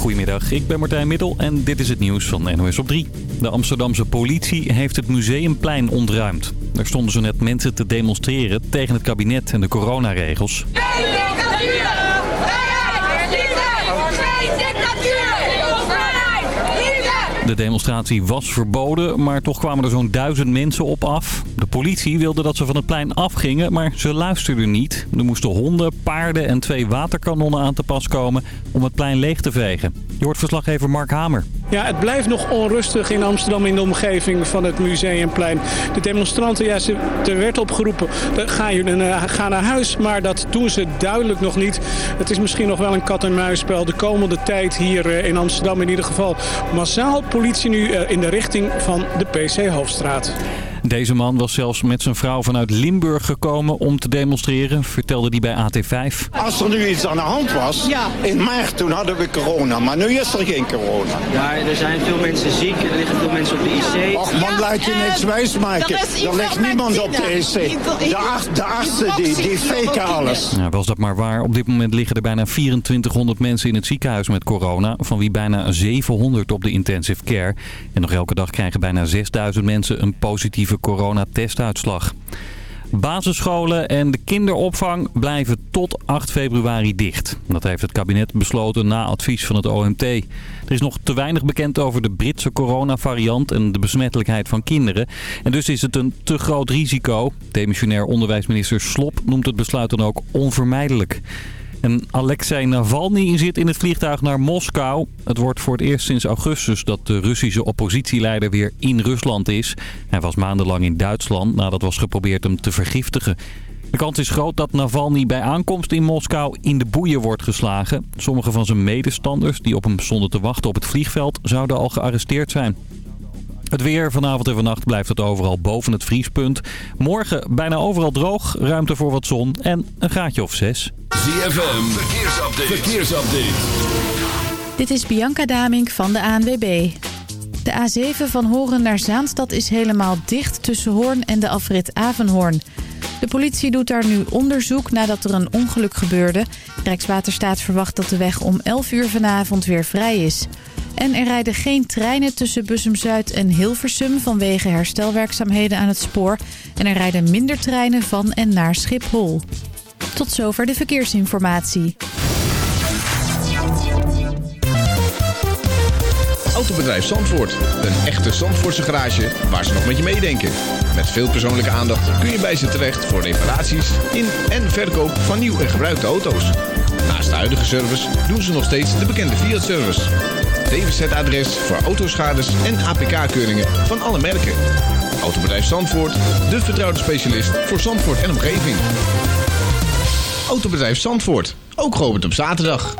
Goedemiddag, ik ben Martijn Middel en dit is het nieuws van NOS op 3. De Amsterdamse politie heeft het Museumplein ontruimd. Daar stonden zo net mensen te demonstreren tegen het kabinet en de coronaregels. De demonstratie was verboden, maar toch kwamen er zo'n duizend mensen op af. De politie wilde dat ze van het plein afgingen, maar ze luisterden niet. Er moesten honden, paarden en twee waterkanonnen aan te pas komen om het plein leeg te vegen. Je hoort verslaggever Mark Hamer. Ja, het blijft nog onrustig in Amsterdam in de omgeving van het Museumplein. De demonstranten, ja, ze, er werd opgeroepen, ga, je, ga naar huis. Maar dat doen ze duidelijk nog niet. Het is misschien nog wel een kat-en-muisspel. De komende tijd hier uh, in Amsterdam in ieder geval massaal politie nu uh, in de richting van de PC-hoofdstraat. Deze man was zelfs met zijn vrouw vanuit Limburg gekomen om te demonstreren, vertelde hij bij AT5. Als er nu iets aan de hand was, ja. in maart toen hadden we corona, maar nu is er geen corona. Ja, er zijn veel mensen ziek, er liggen veel mensen op de IC. Och man, ja, laat je niks wijsmaken. Er, er ligt niemand op de IC. De, arts, de artsen die, die faken alles. Ja, was dat maar waar. Op dit moment liggen er bijna 2400 mensen in het ziekenhuis met corona, van wie bijna 700 op de intensive care. En nog elke dag krijgen bijna 6000 mensen een positieve coronatestuitslag. Basisscholen en de kinderopvang blijven tot 8 februari dicht. Dat heeft het kabinet besloten na advies van het OMT. Er is nog te weinig bekend over de Britse coronavariant en de besmettelijkheid van kinderen. En dus is het een te groot risico. Demissionair onderwijsminister Slop noemt het besluit dan ook onvermijdelijk. En Alexei Navalny zit in het vliegtuig naar Moskou. Het wordt voor het eerst sinds augustus dat de Russische oppositieleider weer in Rusland is. Hij was maandenlang in Duitsland nadat was geprobeerd hem te vergiftigen. De kans is groot dat Navalny bij aankomst in Moskou in de boeien wordt geslagen. Sommige van zijn medestanders die op hem stonden te wachten op het vliegveld zouden al gearresteerd zijn. Het weer vanavond en vannacht blijft het overal boven het vriespunt. Morgen bijna overal droog, ruimte voor wat zon en een graadje of zes. ZFM, verkeersupdate. verkeersupdate. Dit is Bianca Damink van de ANWB. De A7 van Horen naar Zaanstad is helemaal dicht tussen Hoorn en de afrit Avenhoorn. De politie doet daar nu onderzoek nadat er een ongeluk gebeurde. Rijkswaterstaat verwacht dat de weg om 11 uur vanavond weer vrij is. En er rijden geen treinen tussen Bussum-Zuid en Hilversum vanwege herstelwerkzaamheden aan het spoor. En er rijden minder treinen van en naar Schiphol. Tot zover de verkeersinformatie. Autobedrijf Zandvoort. Een echte Zandvoortse garage waar ze nog met je meedenken. Met veel persoonlijke aandacht kun je bij ze terecht voor reparaties in en verkoop van nieuw en gebruikte auto's. Naast de huidige service doen ze nog steeds de bekende Fiat-service. DWZ-adres voor autoschades en APK-keuringen van alle merken. Autobedrijf Zandvoort, de vertrouwde specialist voor Zandvoort en omgeving. Autobedrijf Zandvoort, ook geopend op zaterdag.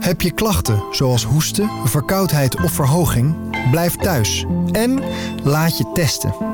Heb je klachten zoals hoesten, verkoudheid of verhoging? Blijf thuis en laat je testen.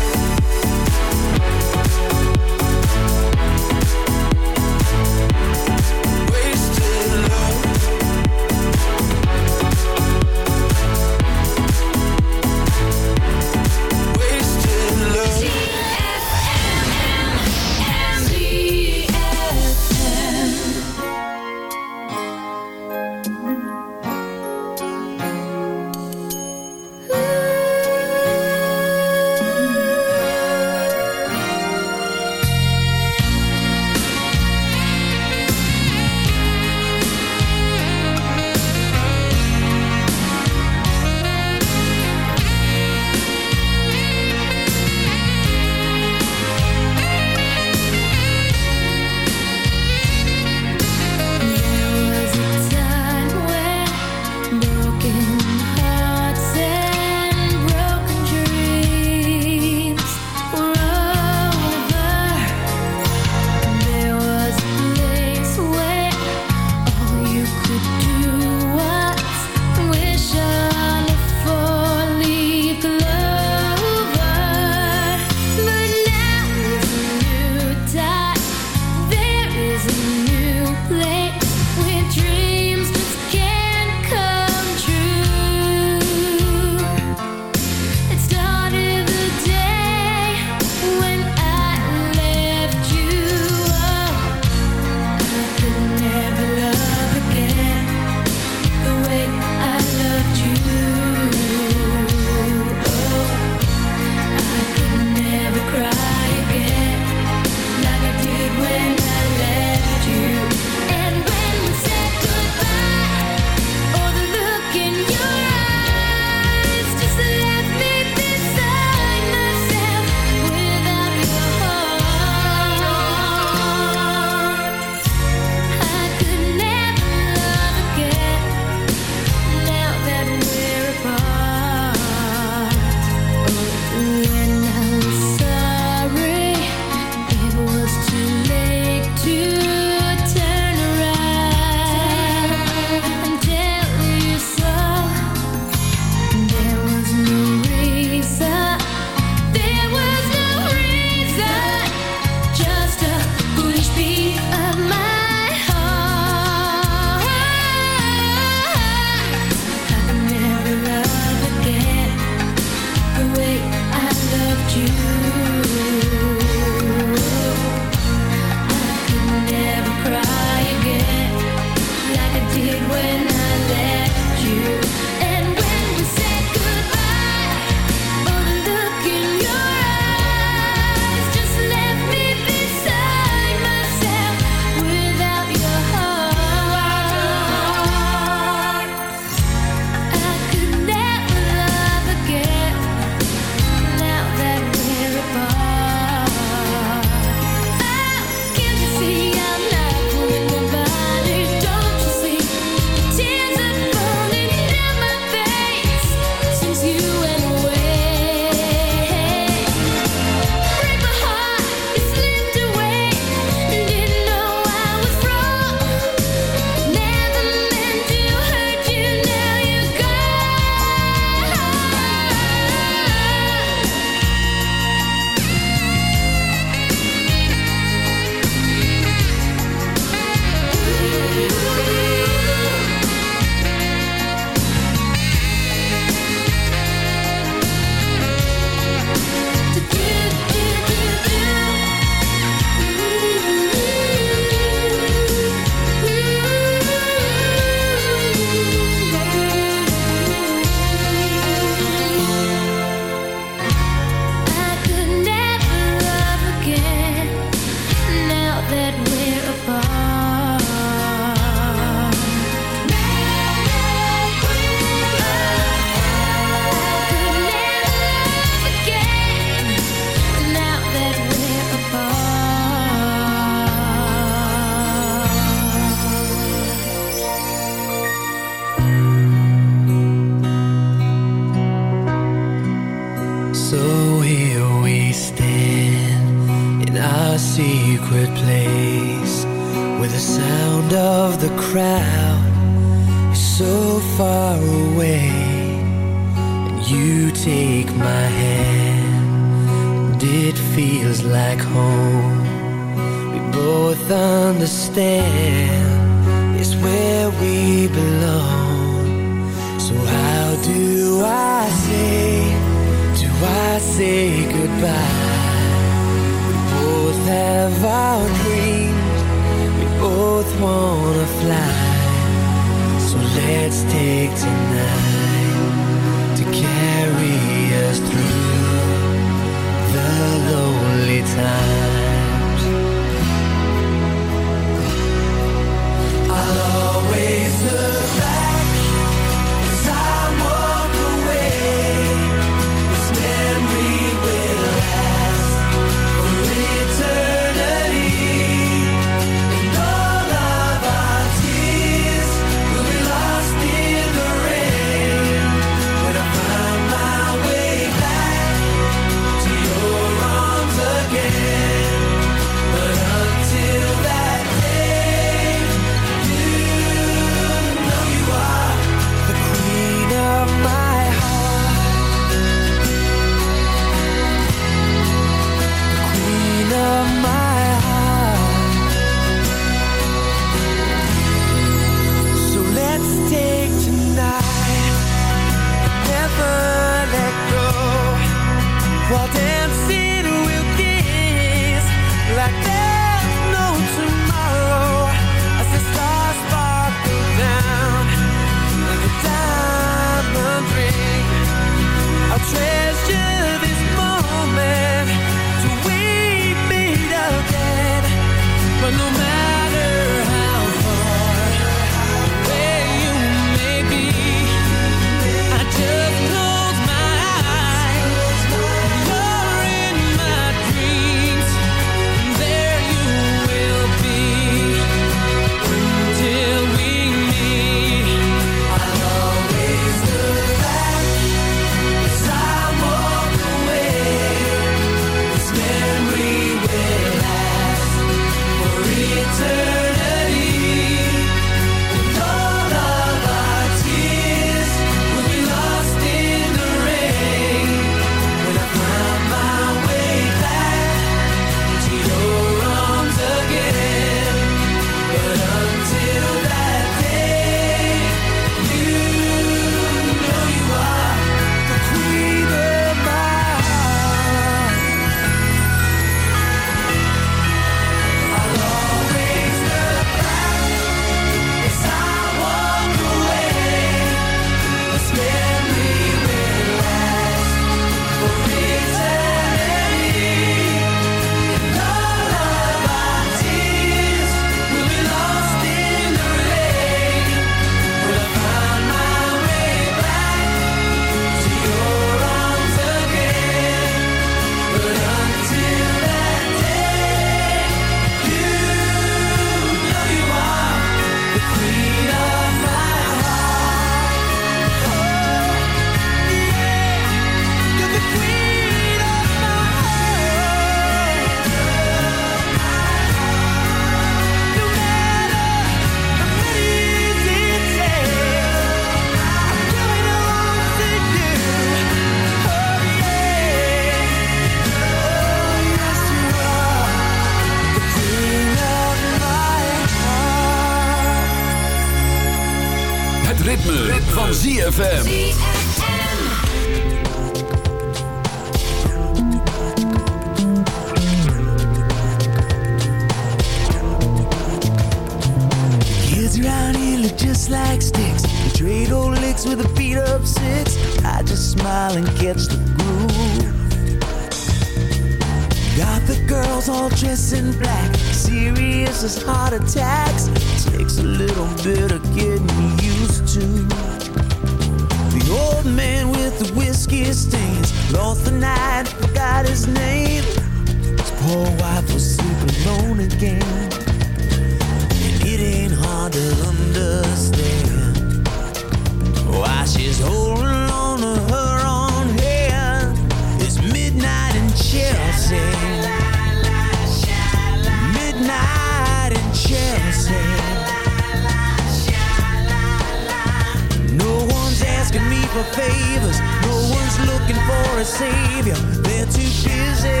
for favors. No one's looking for a savior. They're too busy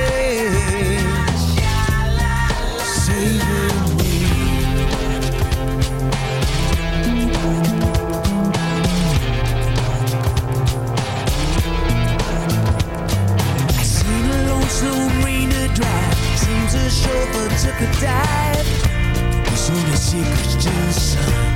saving me. I seen a lonesome rain to drive. Seems a chauffeur took a dive. There's only secrets to the sun.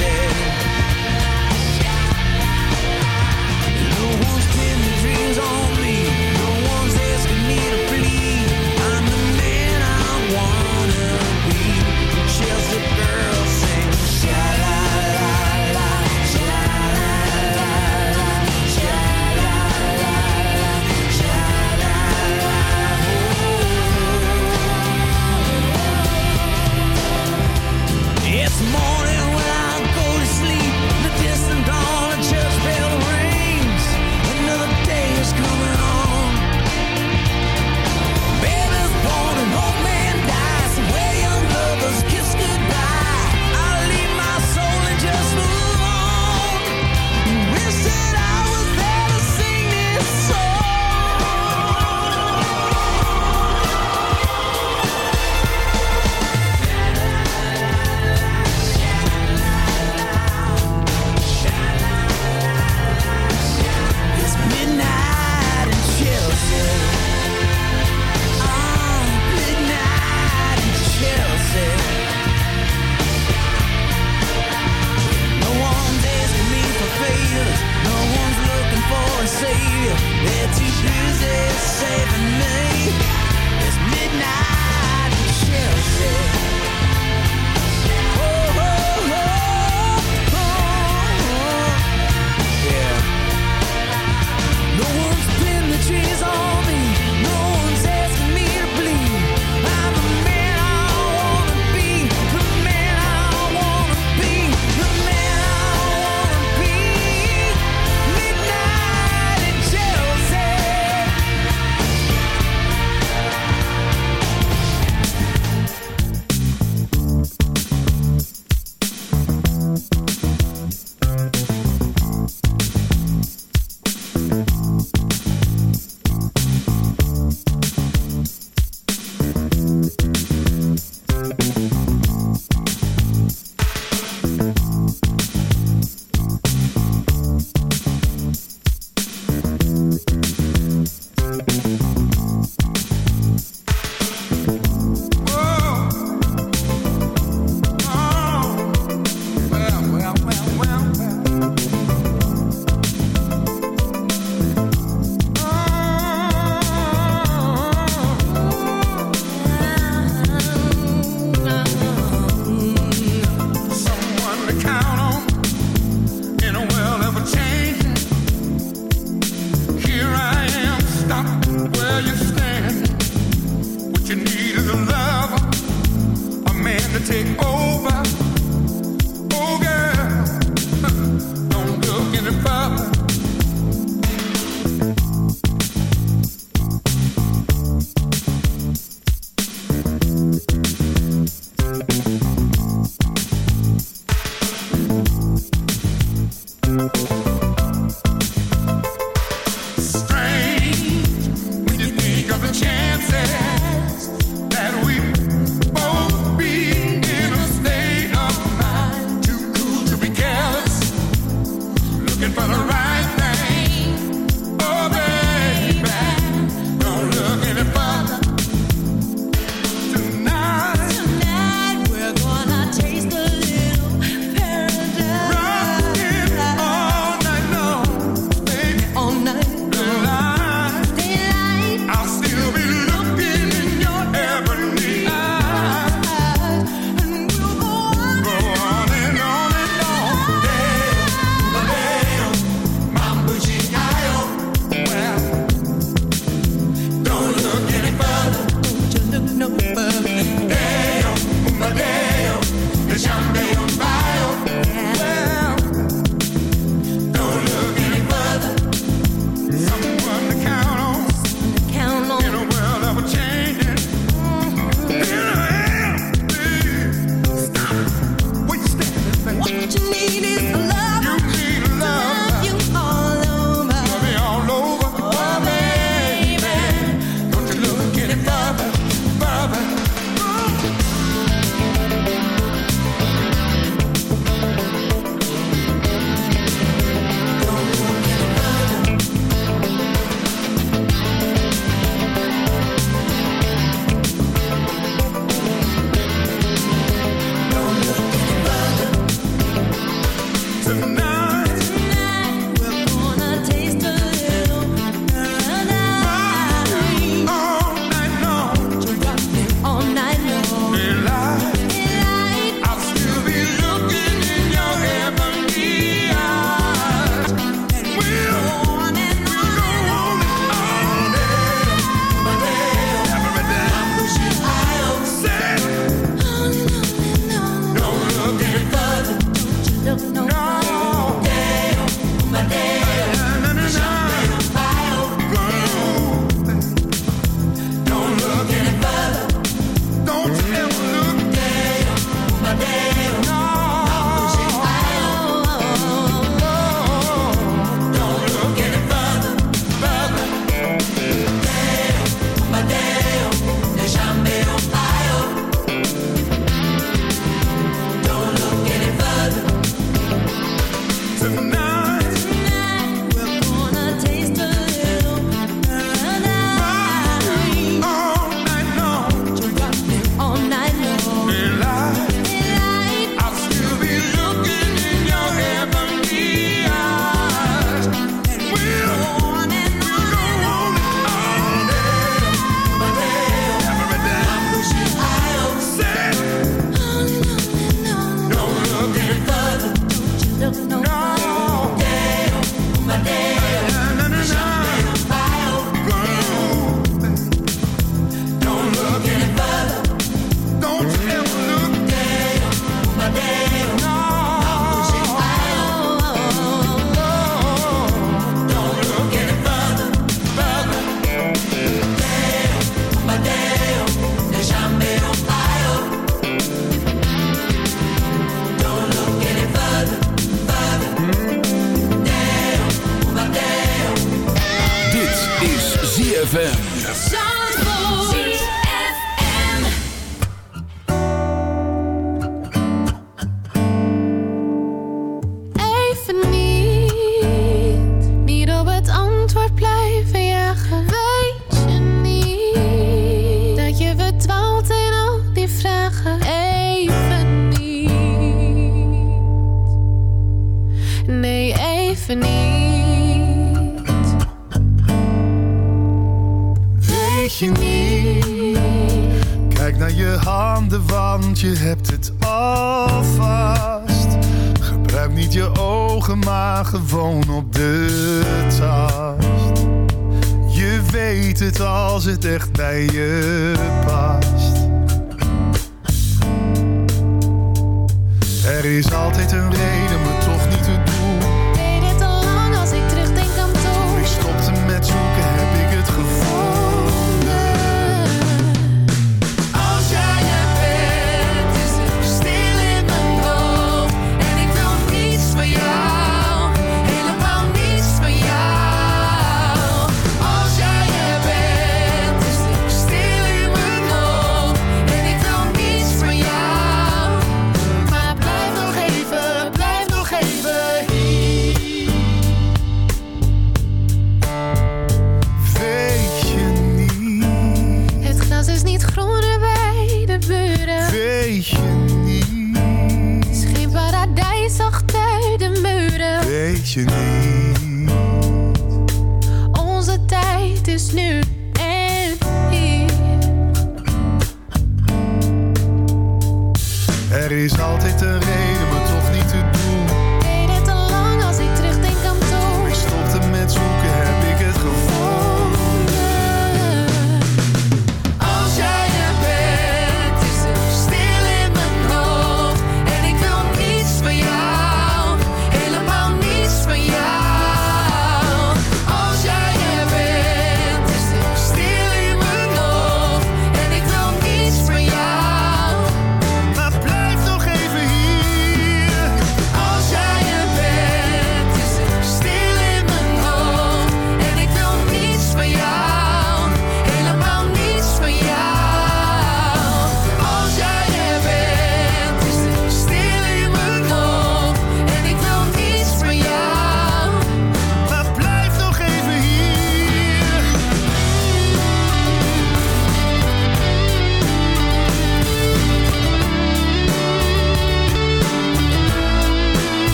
shade. No one's pinned the dreams on.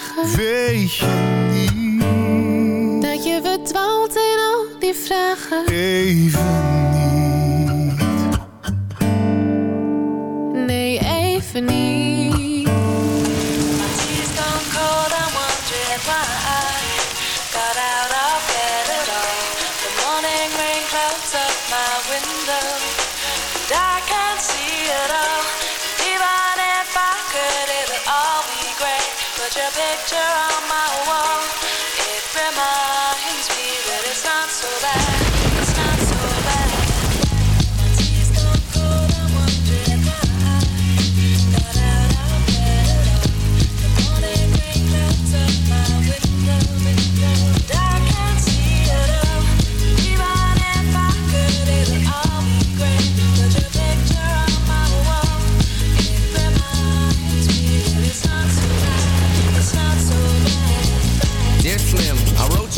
vragen. Weet je niet dat je verdwaalt in al die vragen? Even niet. picture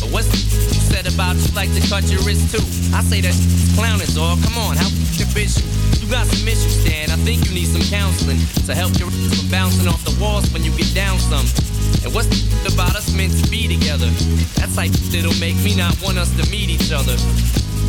But what's said about you like to cut your wrist too? I say that clown is all. Come on, how can bitch you? You got some issues, Stan. I think you need some counseling to help your from bouncing off the walls when you get down some. And what's about us meant to be together? That's like that'll make me not want us to meet each other.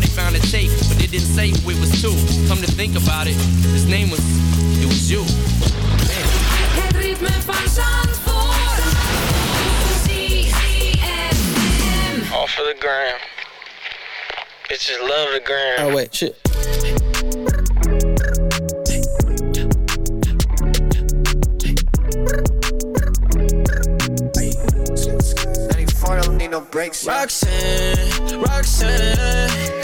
they found a tape, but they didn't say who it was to. Come to think about it, his name was, it was you. Het ritme van Zandvoort. ZFM. Off of the gram. Bitches love the gram. Oh wait, shit. Roxanne, Roxanne, all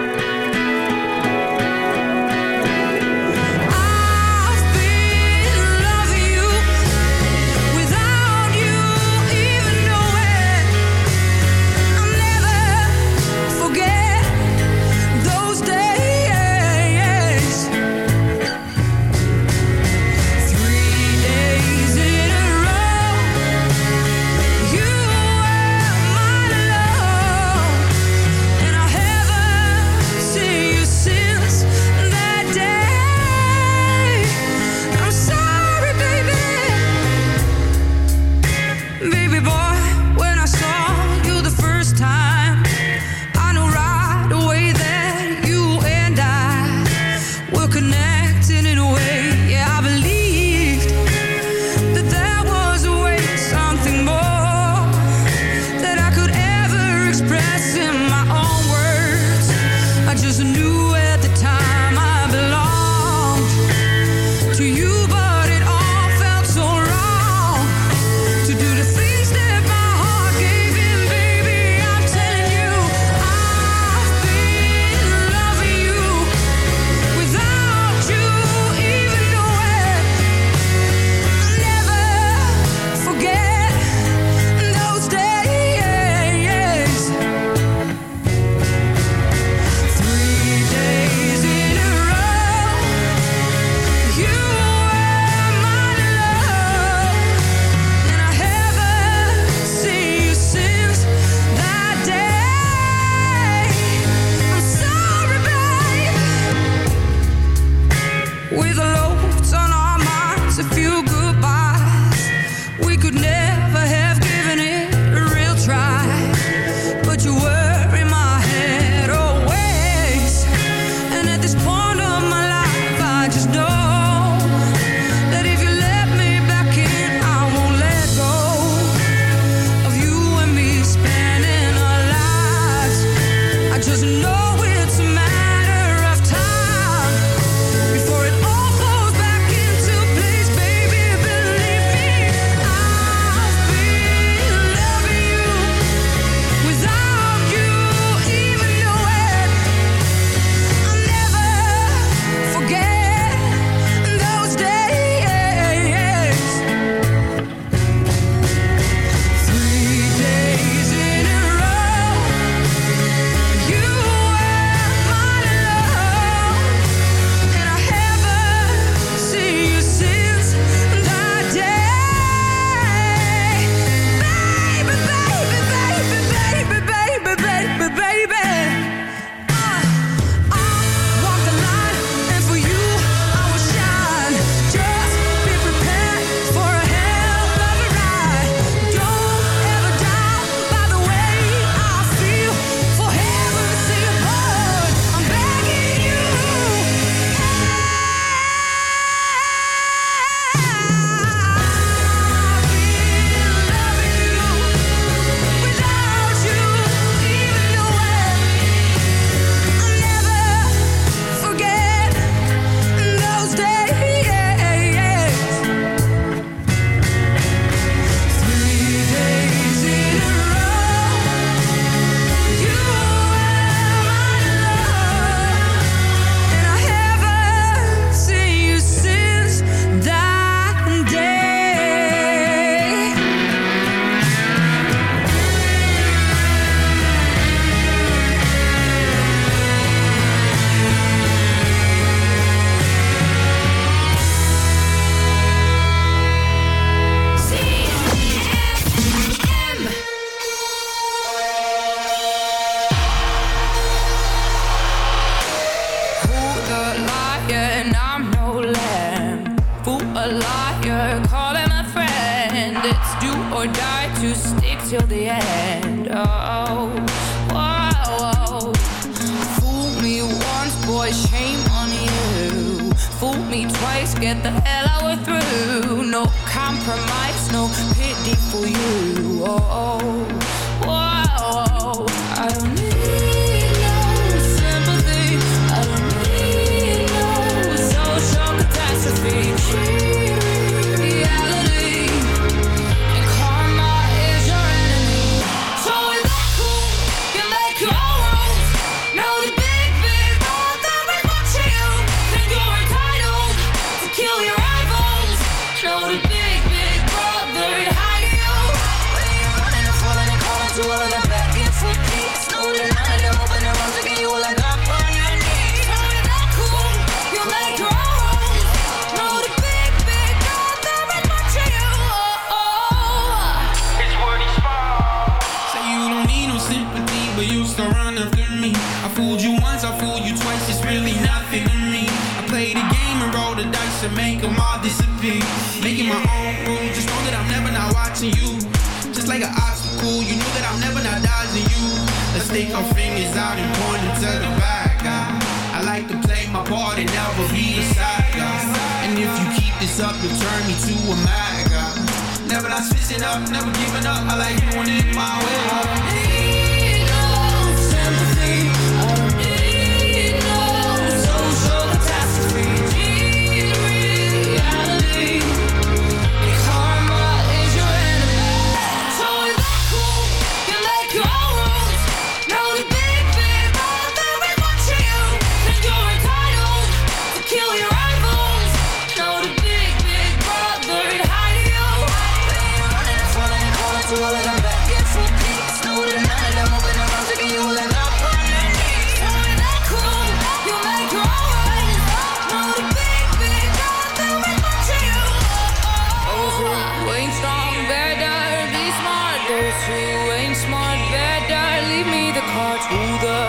The. Who the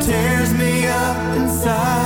tears me up inside.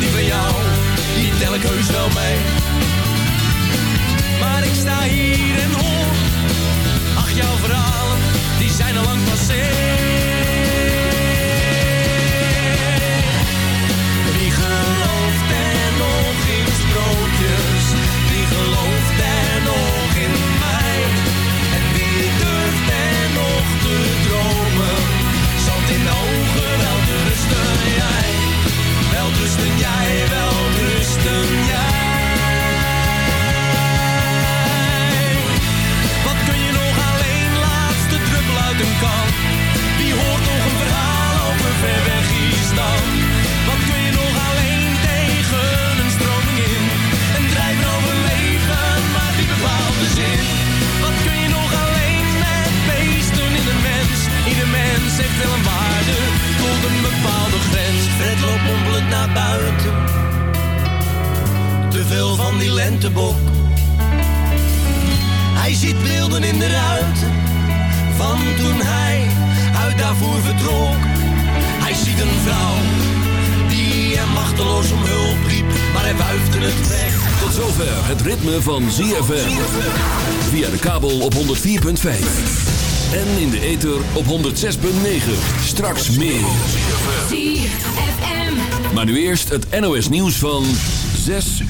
Die van jou, die tel ik heus wel mee. Maar ik sta hier en hoor, ach jouw verhalen, die zijn al lang passé. Ver weg Island? Wat kun je nog alleen tegen een stroming in? Een drijven overleven, maar wie bepaalt de zin? Wat kun je nog alleen met beesten in een mens? Ieder mens heeft wel een waarde, tot een bepaalde grens. Fred loopt mompelend naar buiten, te veel van die lentebok. Hij ziet beelden in de ruiten van toen hij uit daarvoor vertrok. Ziet een vrouw die hem machteloos om hulp riep, maar hij wuifde het weg. Tot zover het ritme van ZFM. Via de kabel op 104.5. En in de ether op 106.9. Straks meer. ZFM. Maar nu eerst het NOS nieuws van 6